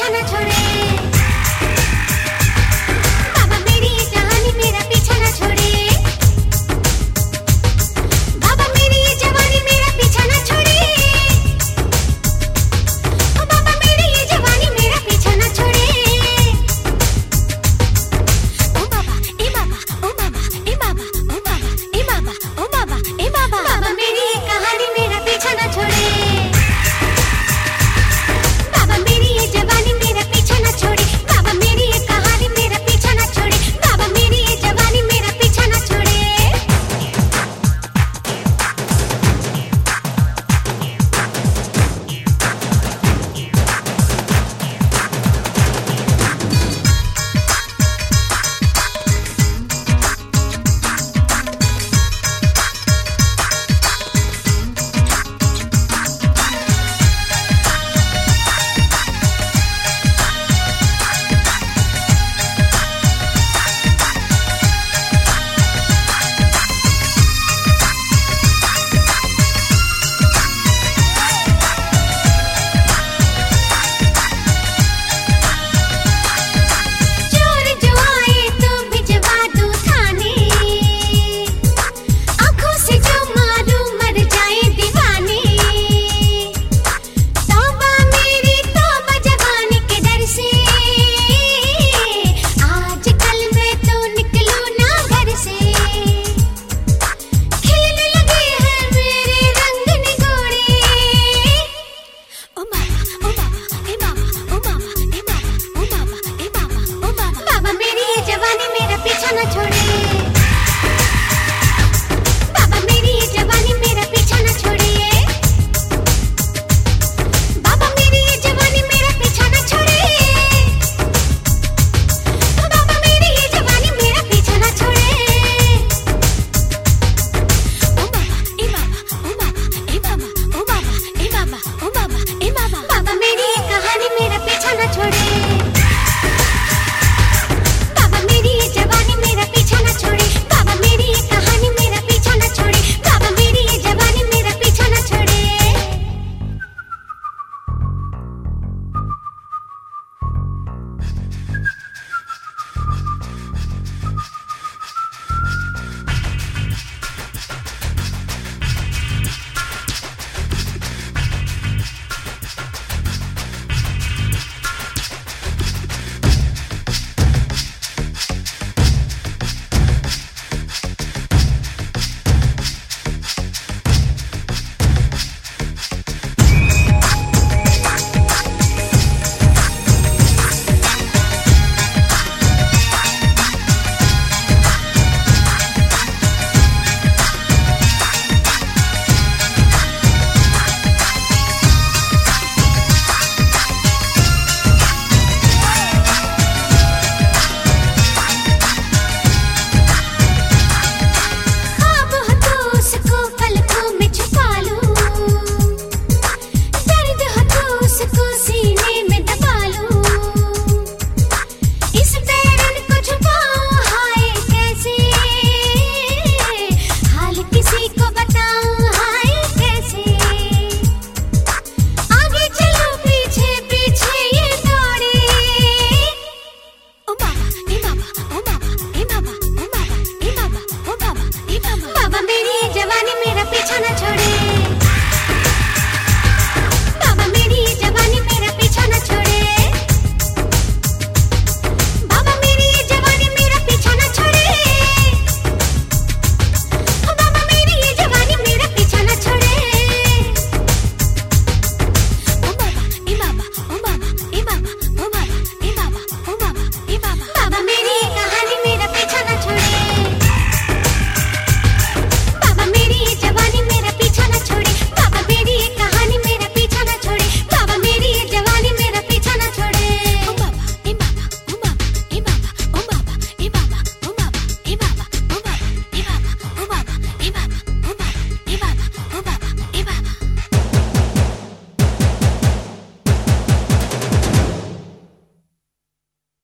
cemetery!